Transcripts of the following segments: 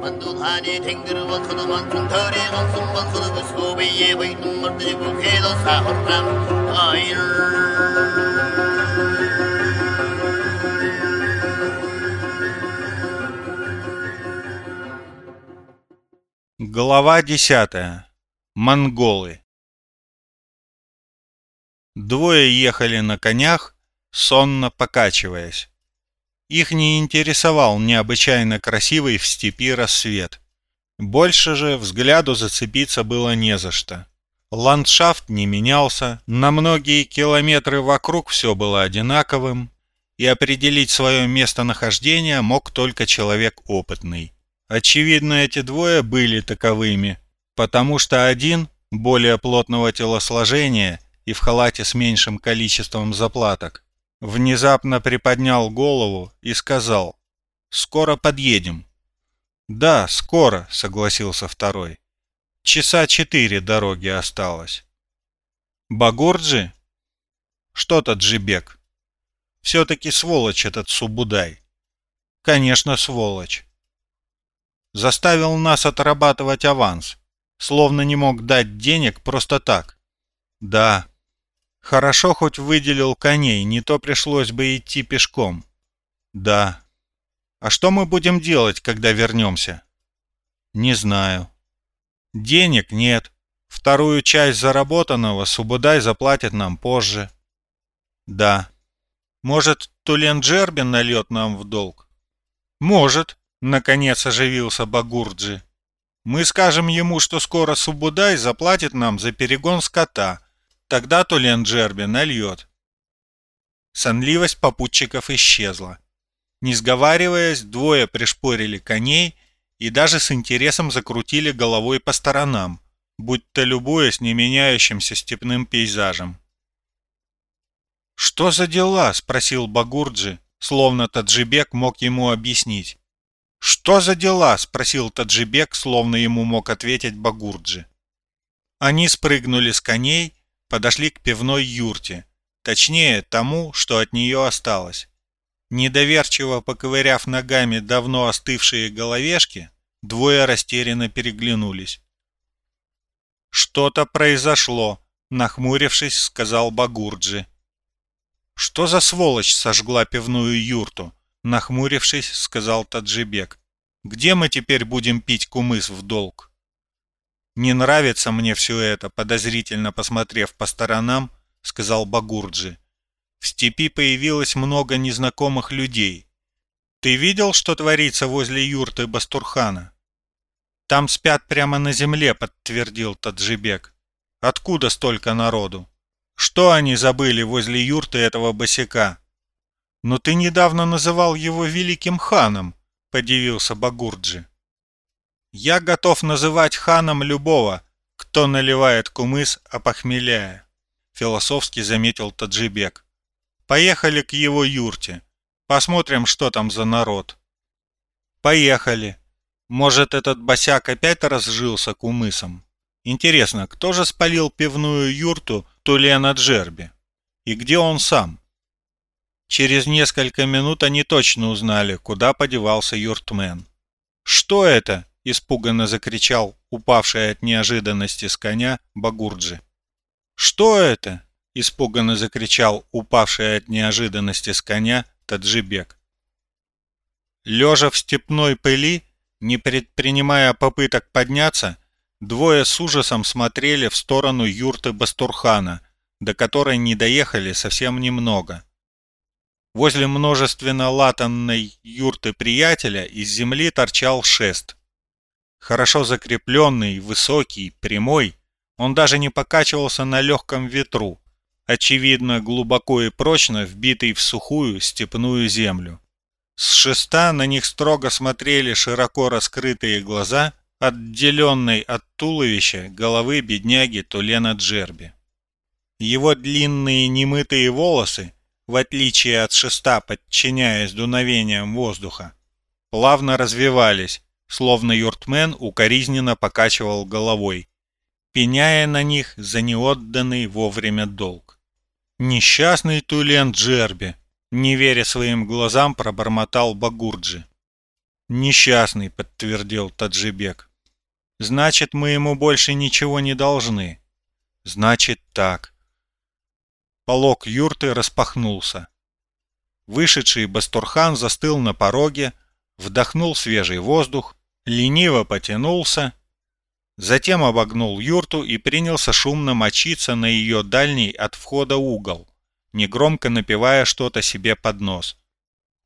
만두하니 탱그르와 커도만 통털에 건승만 커도 소비에 보이는 멀리고 해도 사호람 아이를 Глава десятая. Монголы. Двое ехали на конях, сонно покачиваясь. Их не интересовал необычайно красивый в степи рассвет. Больше же взгляду зацепиться было не за что. Ландшафт не менялся, на многие километры вокруг все было одинаковым, и определить свое местонахождение мог только человек опытный. Очевидно, эти двое были таковыми, потому что один, более плотного телосложения и в халате с меньшим количеством заплаток, внезапно приподнял голову и сказал «Скоро подъедем». «Да, скоро», — согласился второй. «Часа четыре дороги осталось». «Багурджи?» «Что-то Джибек». «Все-таки сволочь этот Субудай». «Конечно, сволочь» заставил нас отрабатывать аванс, словно не мог дать денег просто так. Да, хорошо хоть выделил коней, не то пришлось бы идти пешком. Да. А что мы будем делать, когда вернемся? Не знаю. Денег нет. Вторую часть заработанного Субудай заплатит нам позже. Да. Может, Тулен Джербин нальет нам в долг? Может. Наконец оживился Багурджи. Мы скажем ему, что скоро Субудай заплатит нам за перегон скота. Тогда Тулен Джерби нальет. Сонливость попутчиков исчезла. Не сговариваясь, двое пришпорили коней и даже с интересом закрутили головой по сторонам, будто любуясь не меняющимся степным пейзажем. «Что за дела?» — спросил Багурджи, словно Таджибек мог ему объяснить. «Что за дела?» — спросил Таджибек, словно ему мог ответить Багурджи. Они спрыгнули с коней, подошли к пивной юрте, точнее, тому, что от нее осталось. Недоверчиво поковыряв ногами давно остывшие головешки, двое растерянно переглянулись. «Что-то произошло», — нахмурившись, сказал Багурджи. «Что за сволочь сожгла пивную юрту?» Нахмурившись, сказал Таджибек. «Где мы теперь будем пить кумыс в долг?» «Не нравится мне все это», подозрительно посмотрев по сторонам, сказал Багурджи. «В степи появилось много незнакомых людей. Ты видел, что творится возле юрты Бастурхана?» «Там спят прямо на земле», — подтвердил Таджибек. «Откуда столько народу? Что они забыли возле юрты этого босяка?» «Но ты недавно называл его великим ханом», — подивился Багурджи. «Я готов называть ханом любого, кто наливает кумыс, опохмеляя», — философски заметил Таджибек. «Поехали к его юрте. Посмотрим, что там за народ». «Поехали. Может, этот босяк опять разжился кумысом? Интересно, кто же спалил пивную юрту Тулена Джерби? И где он сам?» Через несколько минут они точно узнали, куда подевался юртмен. «Что это?» – испуганно закричал упавший от неожиданности с коня Багурджи. «Что это?» – испуганно закричал упавший от неожиданности с коня Таджибек. Лежа в степной пыли, не предпринимая попыток подняться, двое с ужасом смотрели в сторону юрты Бастурхана, до которой не доехали совсем немного – Возле множественно латанной юрты приятеля из земли торчал шест. Хорошо закрепленный, высокий, прямой, он даже не покачивался на легком ветру, очевидно, глубоко и прочно вбитый в сухую степную землю. С шеста на них строго смотрели широко раскрытые глаза, отделенной от туловища головы бедняги Тулена Джерби. Его длинные немытые волосы в отличие от шеста, подчиняясь дуновениям воздуха, плавно развивались, словно юртмен укоризненно покачивал головой, пеняя на них за неотданный вовремя долг. «Несчастный Тулен Джерби!» не веря своим глазам, пробормотал Багурджи. «Несчастный», — подтвердил Таджибек. «Значит, мы ему больше ничего не должны». «Значит, так». Полок юрты распахнулся. Вышедший Бастурхан застыл на пороге, вдохнул свежий воздух, лениво потянулся, затем обогнул юрту и принялся шумно мочиться на ее дальний от входа угол, негромко напевая что-то себе под нос.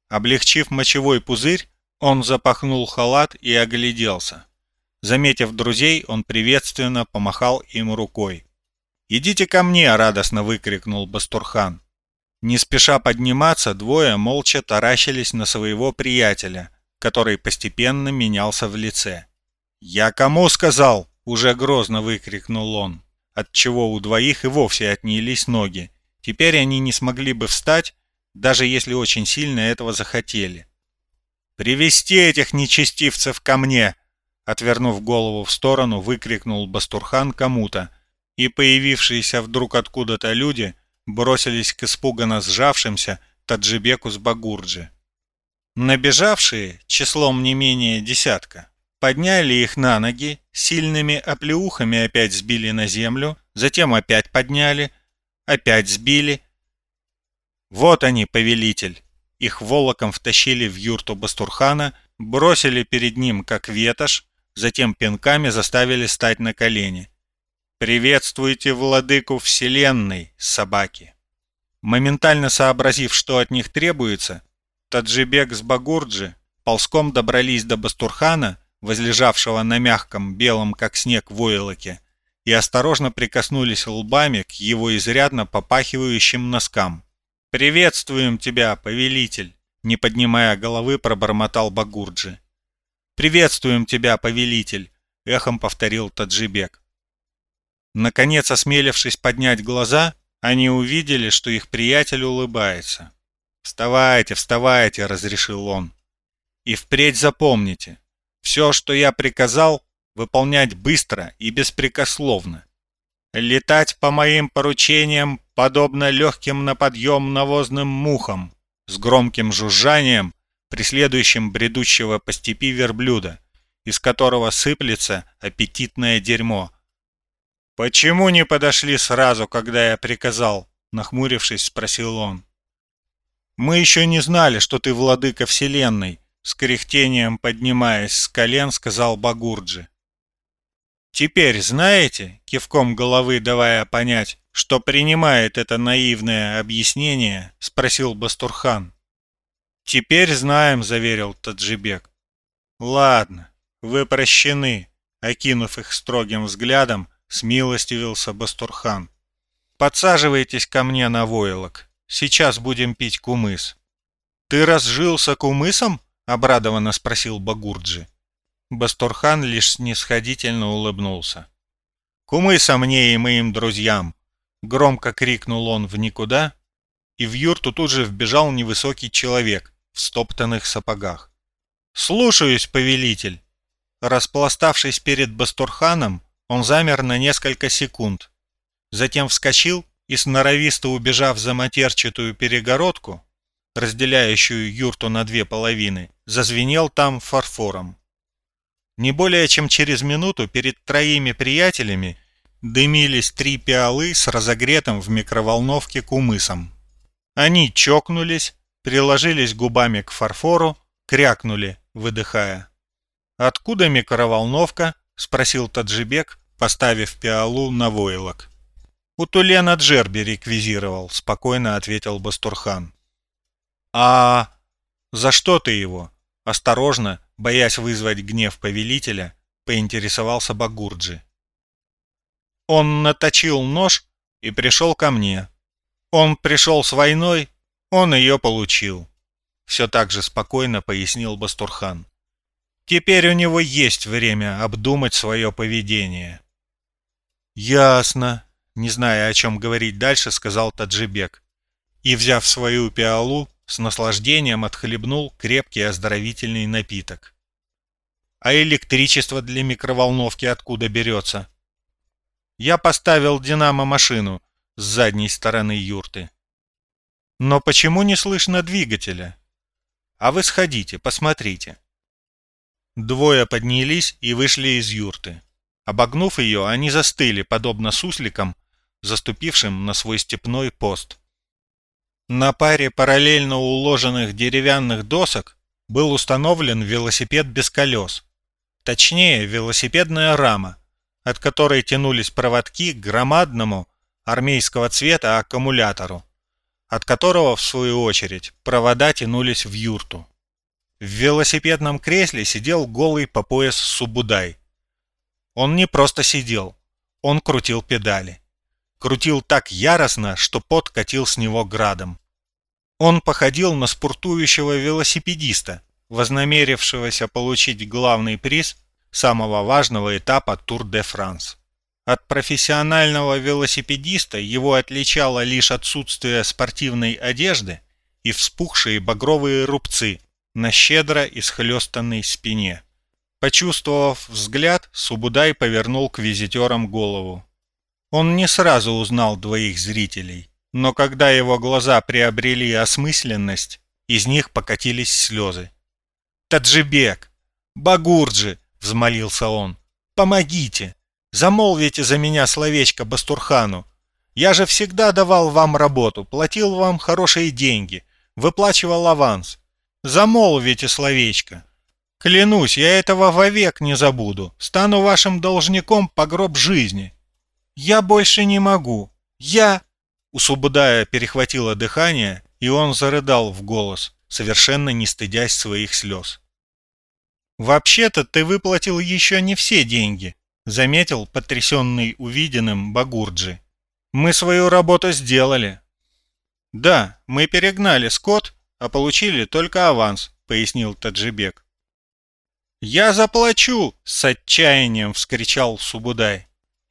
Облегчив мочевой пузырь, он запахнул халат и огляделся. Заметив друзей, он приветственно помахал им рукой. «Идите ко мне!» — радостно выкрикнул Бастурхан. Не спеша подниматься, двое молча таращились на своего приятеля, который постепенно менялся в лице. «Я кому сказал?» — уже грозно выкрикнул он, отчего у двоих и вовсе отнялись ноги. Теперь они не смогли бы встать, даже если очень сильно этого захотели. «Привести этих нечестивцев ко мне!» Отвернув голову в сторону, выкрикнул Бастурхан кому-то, и появившиеся вдруг откуда-то люди бросились к испуганно сжавшимся Таджибеку с Багурджи. Набежавшие, числом не менее десятка, подняли их на ноги, сильными оплеухами опять сбили на землю, затем опять подняли, опять сбили. Вот они, повелитель, их волоком втащили в юрту Бастурхана, бросили перед ним, как ветошь, затем пинками заставили стать на колени. «Приветствуйте владыку Вселенной, собаки!» Моментально сообразив, что от них требуется, Таджибек с Багурджи ползком добрались до Бастурхана, возлежавшего на мягком, белом как снег войлоке, и осторожно прикоснулись лбами к его изрядно попахивающим носкам. «Приветствуем тебя, повелитель!» Не поднимая головы, пробормотал Багурджи. «Приветствуем тебя, повелитель!» Эхом повторил Таджибек. Наконец, осмелившись поднять глаза, они увидели, что их приятель улыбается. «Вставайте, вставайте!» — разрешил он. «И впредь запомните, все, что я приказал, выполнять быстро и беспрекословно. Летать по моим поручениям подобно легким на подъем навозным мухам, с громким жужжанием, преследующим бредущего по степи верблюда, из которого сыплется аппетитное дерьмо. «Почему не подошли сразу, когда я приказал?» — нахмурившись, спросил он. «Мы еще не знали, что ты владыка Вселенной», — с кряхтением поднимаясь с колен, сказал Багурджи. «Теперь знаете?» — кивком головы давая понять, что принимает это наивное объяснение, спросил Бастурхан. «Теперь знаем», — заверил Таджибек. «Ладно, вы прощены», — окинув их строгим взглядом, смилостивился Бастурхан. «Подсаживайтесь ко мне на войлок. Сейчас будем пить кумыс». «Ты разжился кумысом?» — обрадованно спросил Багурджи. Бастурхан лишь снисходительно улыбнулся. «Кумыса мне и моим друзьям!» Громко крикнул он в никуда, и в юрту тут же вбежал невысокий человек в стоптанных сапогах. «Слушаюсь, повелитель!» Распластавшись перед Бастурханом, он замер на несколько секунд. Затем вскочил и, сноровисто убежав за матерчатую перегородку, разделяющую юрту на две половины, зазвенел там фарфором. Не более чем через минуту перед троими приятелями дымились три пиалы с разогретым в микроволновке кумысом. Они чокнулись, приложились губами к фарфору, крякнули, выдыхая. «Откуда микроволновка?» — спросил Таджибек, поставив пиалу на войлок. «У Тулена Джерби реквизировал», — спокойно ответил Бастурхан. «А за что ты его?» Осторожно, боясь вызвать гнев повелителя, поинтересовался Багурджи. Он наточил нож и пришел ко мне. Он пришел с войной, он ее получил. Все так же спокойно пояснил Бастурхан. Теперь у него есть время обдумать свое поведение. Ясно, не зная, о чем говорить дальше, сказал Таджибек. И, взяв свою пиалу, с наслаждением отхлебнул крепкий оздоровительный напиток. А электричество для микроволновки откуда берется? Я поставил динамо-машину с задней стороны юрты. Но почему не слышно двигателя? А вы сходите, посмотрите. Двое поднялись и вышли из юрты. Обогнув ее, они застыли, подобно сусликам, заступившим на свой степной пост. На паре параллельно уложенных деревянных досок был установлен велосипед без колес. Точнее, велосипедная рама, от которой тянулись проводки к громадному армейского цвета аккумулятору, от которого, в свою очередь, провода тянулись в юрту. В велосипедном кресле сидел голый по пояс Субудай. Он не просто сидел, он крутил педали. Крутил так яростно, что пот катил с него градом. Он походил на спортующего велосипедиста, вознамерившегося получить главный приз самого важного этапа Тур-де-Франс. От профессионального велосипедиста его отличало лишь отсутствие спортивной одежды и вспухшие багровые рубцы на щедро исхлестанной спине. Почувствовав взгляд, Субудай повернул к визитерам голову. Он не сразу узнал двоих зрителей, но когда его глаза приобрели осмысленность, из них покатились слезы. «Таджибек! Багурджи!» — взмолился он. «Помогите! Замолвите за меня словечко Бастурхану! Я же всегда давал вам работу, платил вам хорошие деньги, выплачивал аванс. Замолвите словечко! Клянусь, я этого вовек не забуду, стану вашим должником по гроб жизни!» «Я больше не могу! Я...» У Субудая перехватило дыхание, и он зарыдал в голос, совершенно не стыдясь своих слез. «Вообще-то ты выплатил еще не все деньги», — заметил потрясенный увиденным Багурджи. «Мы свою работу сделали». «Да, мы перегнали скот, а получили только аванс», — пояснил Таджибек. «Я заплачу!» — с отчаянием вскричал Субудай.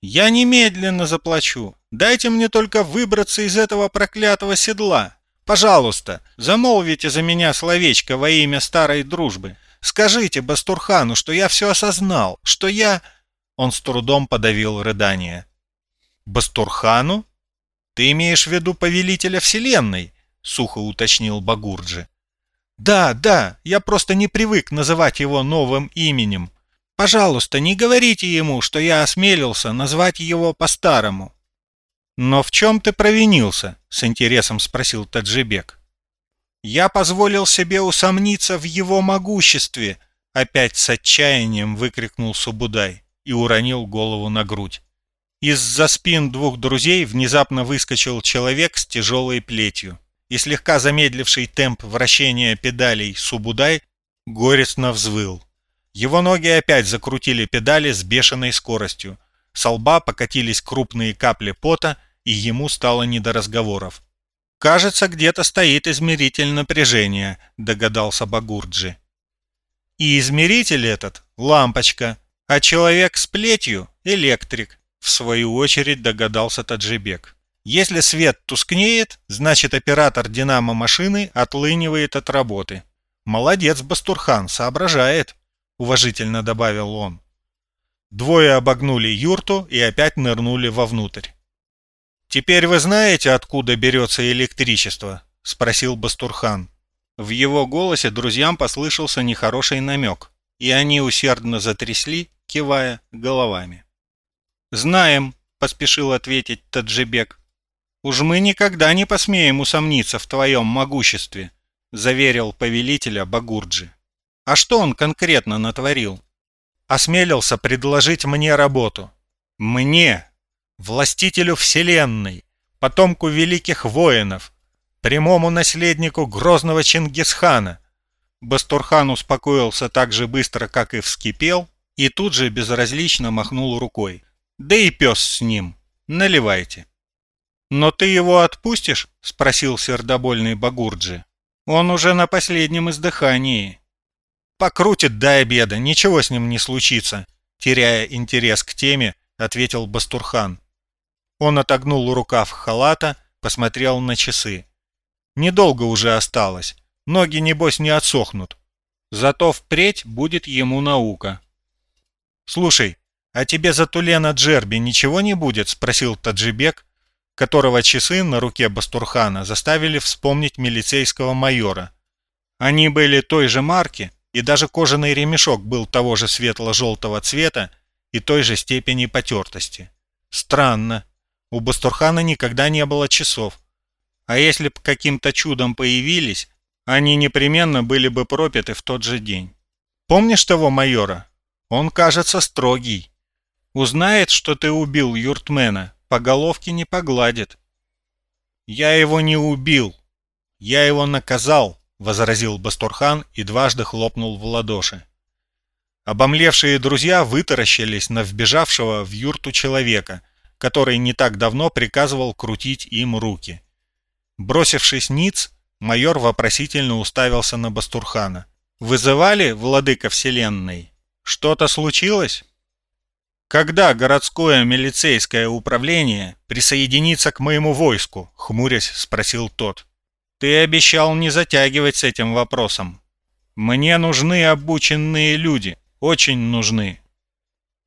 «Я немедленно заплачу. Дайте мне только выбраться из этого проклятого седла. Пожалуйста, замолвите за меня словечко во имя старой дружбы. Скажите Бастурхану, что я все осознал, что я...» Он с трудом подавил рыдание. «Бастурхану? Ты имеешь в виду повелителя Вселенной?» — сухо уточнил Багурджи. «Да, да, я просто не привык называть его новым именем. Пожалуйста, не говорите ему, что я осмелился назвать его по-старому». «Но в чем ты провинился?» — с интересом спросил Таджибек. «Я позволил себе усомниться в его могуществе», — опять с отчаянием выкрикнул Субудай и уронил голову на грудь. Из-за спин двух друзей внезапно выскочил человек с тяжелой плетью, и слегка замедливший темп вращения педалей Субудай горестно взвыл. Его ноги опять закрутили педали с бешеной скоростью. С лба покатились крупные капли пота, и ему стало не до разговоров. «Кажется, где-то стоит измеритель напряжения», — догадался Багурджи. «И измеритель этот — лампочка, а человек с плетью — электрик», — в свою очередь догадался Таджибек. «Если свет тускнеет, значит оператор динамо-машины отлынивает от работы. Молодец, Бастурхан, соображает». — уважительно добавил он. Двое обогнули юрту и опять нырнули вовнутрь. «Теперь вы знаете, откуда берется электричество?» — спросил Бастурхан. В его голосе друзьям послышался нехороший намек, и они усердно затрясли, кивая головами. «Знаем», — поспешил ответить Таджибек. «Уж мы никогда не посмеем усомниться в твоем могуществе», — заверил повелителя Багурджи. А что он конкретно натворил? Осмелился предложить мне работу. Мне, властителю вселенной, потомку великих воинов, прямому наследнику грозного Чингисхана. Бастурхан успокоился так же быстро, как и вскипел, и тут же безразлично махнул рукой. Да и пес с ним. Наливайте. «Но ты его отпустишь?» — спросил сердобольный Багурджи. «Он уже на последнем издыхании. Покрутит до обеда, ничего с ним не случится, теряя интерес к теме, ответил Бастурхан. Он отогнул рукав халата, посмотрел на часы. Недолго уже осталось, ноги, небось, не отсохнут. Зато впредь будет ему наука. «Слушай, а тебе за Тулена Джерби ничего не будет?» — спросил Таджибек, которого часы на руке Бастурхана заставили вспомнить милицейского майора. Они были той же марки, и даже кожаный ремешок был того же светло-желтого цвета и той же степени потертости. Странно. У Бастурхана никогда не было часов. А если б каким-то чудом появились, они непременно были бы пропиты в тот же день. Помнишь того майора? Он, кажется, строгий. Узнает, что ты убил юртмена, по головке не погладит. Я его не убил. Я его наказал, возразил Бастурхан и дважды хлопнул в ладоши. Обомлевшие друзья вытаращились на вбежавшего в юрту человека, который не так давно приказывал крутить им руки. Бросившись ниц, майор вопросительно уставился на Бастурхана. «Вызывали, владыка вселенной? Что-то случилось?» «Когда городское милицейское управление присоединится к моему войску?» — хмурясь спросил тот. «Ты обещал не затягивать с этим вопросом. Мне нужны обученные люди, очень нужны».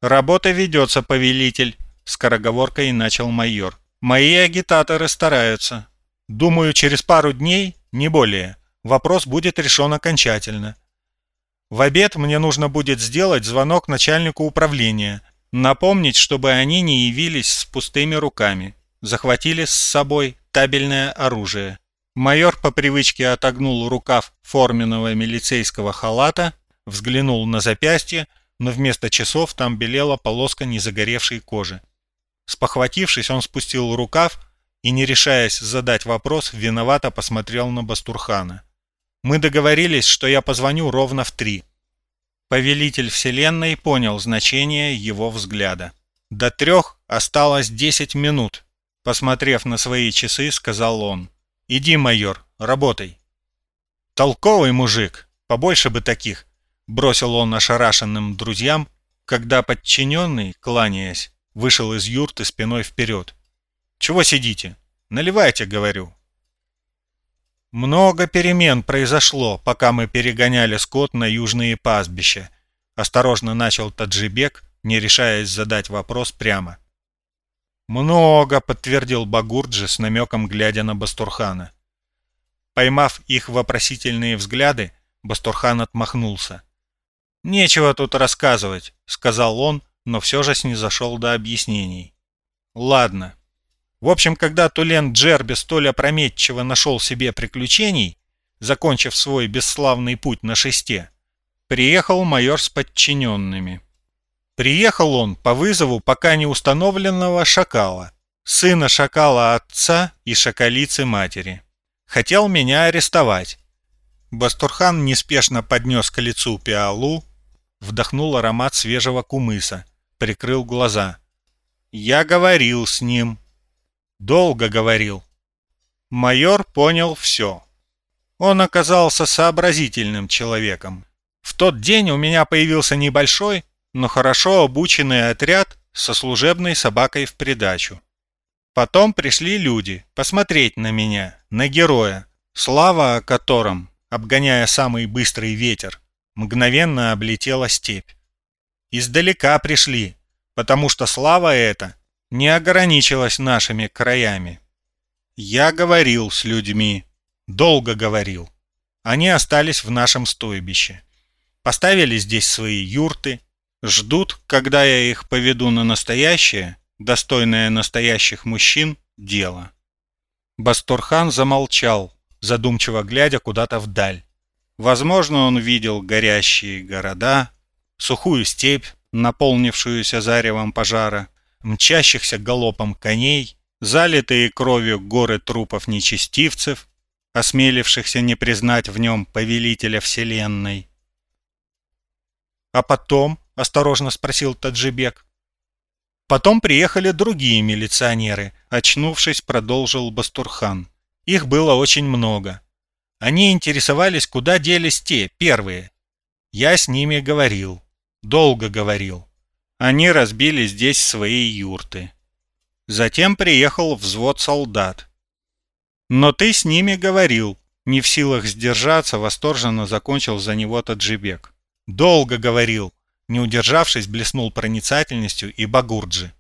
«Работа ведется, повелитель», — скороговоркой начал майор. «Мои агитаторы стараются. Думаю, через пару дней, не более, вопрос будет решен окончательно. В обед мне нужно будет сделать звонок начальнику управления, напомнить, чтобы они не явились с пустыми руками, захватили с собой табельное оружие. Майор по привычке отогнул рукав форменного милицейского халата, взглянул на запястье, но вместо часов там белела полоска незагоревшей кожи. Спохватившись, он спустил рукав и, не решаясь задать вопрос, виновато посмотрел на Бастурхана. «Мы договорились, что я позвоню ровно в три». Повелитель Вселенной понял значение его взгляда. «До трех осталось десять минут», — посмотрев на свои часы, сказал он. «Иди, майор, работай». «Толковый мужик, побольше бы таких», — бросил он ошарашенным друзьям, когда подчиненный, кланяясь, вышел из юрты спиной вперед. Чего сидите? Наливайте, говорю. Много перемен произошло, пока мы перегоняли скот на южные пастбища. Осторожно начал Таджибек, не решаясь задать вопрос прямо. «Много», — подтвердил Багурджи с намеком, глядя на Бастурхана. Поймав их вопросительные взгляды, Бастурхан отмахнулся. «Нечего тут рассказывать», — сказал он, но все же снизошел до объяснений. «Ладно, в общем, когда Тулен Джерби столь опрометчиво нашел себе приключений, закончив свой бесславный путь на шесте, приехал майор с подчиненными. Приехал он по вызову пока не установленного шакала, сына шакала отца и шакалицы матери. Хотел меня арестовать. Бастурхан неспешно поднес к лицу пиалу, вдохнул аромат свежего кумыса, прикрыл глаза. «Я говорил с ним», Долго говорил. Майор понял все. Он оказался сообразительным человеком. В тот день у меня появился небольшой, но хорошо обученный отряд со служебной собакой в придачу. Потом пришли люди посмотреть на меня, на героя, слава о котором, обгоняя самый быстрый ветер, мгновенно облетела степь. Издалека пришли, потому что слава эта не ограничилась нашими краями. Я говорил с людьми, долго говорил. Они остались в нашем стойбище. Поставили здесь свои юрты, ждут, когда я их поведу на настоящее, достойное настоящих мужчин, дело. Бастурхан замолчал, задумчиво глядя куда-то вдаль. Возможно, он видел горящие города, сухую степь, наполнившуюся заревом пожара, мчащихся галопом коней, залитые кровью горы трупов нечестивцев, осмелившихся не признать в нем повелителя вселенной. «А потом?» — осторожно спросил Таджибек. Потом приехали другие милиционеры, очнувшись, продолжил Бастурхан. Их было очень много. Они интересовались, куда делись те, первые. Я с ними говорил. Долго говорил. Они разбили здесь свои юрты. Затем приехал взвод солдат. Но ты с ними говорил. Не в силах сдержаться, восторженно закончил за него Таджибек. Долго говорил. Не удержавшись, блеснул проницательностью и Багурджи.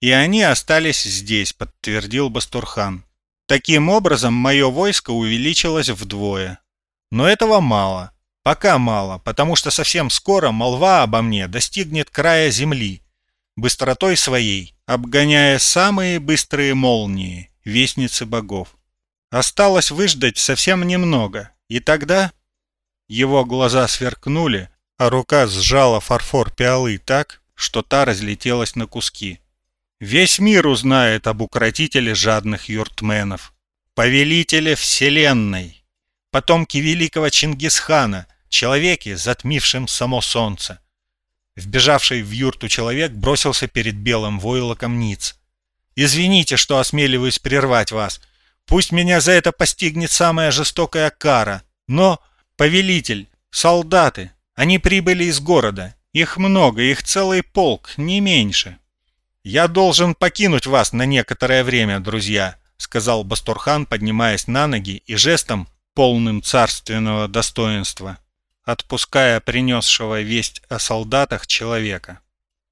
И они остались здесь, подтвердил Бастурхан. Таким образом, мое войско увеличилось вдвое. Но этого мало. Пока мало, потому что совсем скоро молва обо мне достигнет края земли, быстротой своей, обгоняя самые быстрые молнии, вестницы богов. Осталось выждать совсем немного, и тогда... Его глаза сверкнули, а рука сжала фарфор пиалы так, что та разлетелась на куски. Весь мир узнает об укротителе жадных юртменов, повелителе вселенной, потомке великого Чингисхана, человеке, затмившем само солнце. Вбежавший в юрту человек бросился перед белым войлоком ниц. «Извините, что осмеливаюсь прервать вас. Пусть меня за это постигнет самая жестокая кара. Но, повелитель, солдаты, они прибыли из города. Их много, их целый полк, не меньше. Я должен покинуть вас на некоторое время, друзья», сказал Бастурхан, поднимаясь на ноги и жестом, полным царственного достоинства, отпуская принесшего весть о солдатах человека.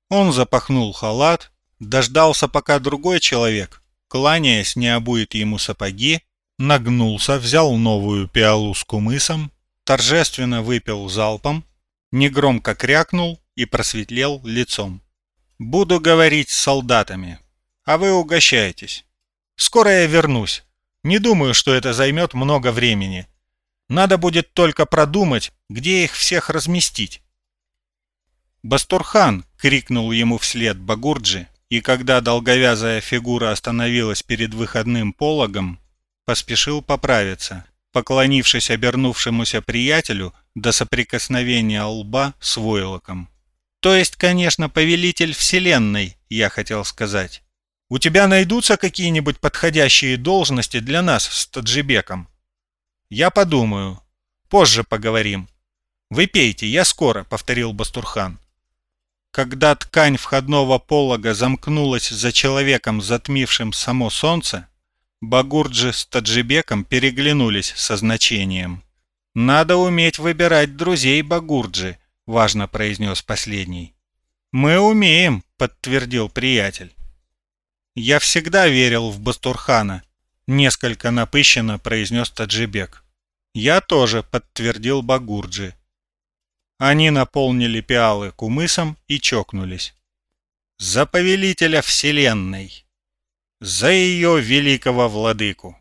Он запахнул халат, дождался, пока другой человек, кланяясь, не обует ему сапоги, нагнулся, взял новую пиалу с кумысом, торжественно выпил залпом, негромко крякнул и просветлел лицом. «Буду говорить с солдатами, а вы угощайтесь. Скоро я вернусь. Не думаю, что это займет много времени. Надо будет только продумать, где их всех разместить. «Бастурхан!» — крикнул ему вслед Багурджи, и когда долговязая фигура остановилась перед выходным пологом, поспешил поправиться, поклонившись обернувшемуся приятелю до соприкосновения лба с войлоком. «То есть, конечно, повелитель вселенной, я хотел сказать. У тебя найдутся какие-нибудь подходящие должности для нас с Таджибеком?» «Я подумаю. Позже поговорим. «Вы пейте, я скоро», — повторил Бастурхан. Когда ткань входного полога замкнулась за человеком, затмившим само солнце, Багурджи с Таджибеком переглянулись со значением. «Надо уметь выбирать друзей Багурджи», — важно произнес последний. «Мы умеем», — подтвердил приятель. «Я всегда верил в Бастурхана», — несколько напыщенно произнес Таджибек. «Я тоже», — подтвердил Багурджи. Они наполнили пиалы кумысом и чокнулись. За повелителя вселенной! За ее великого владыку!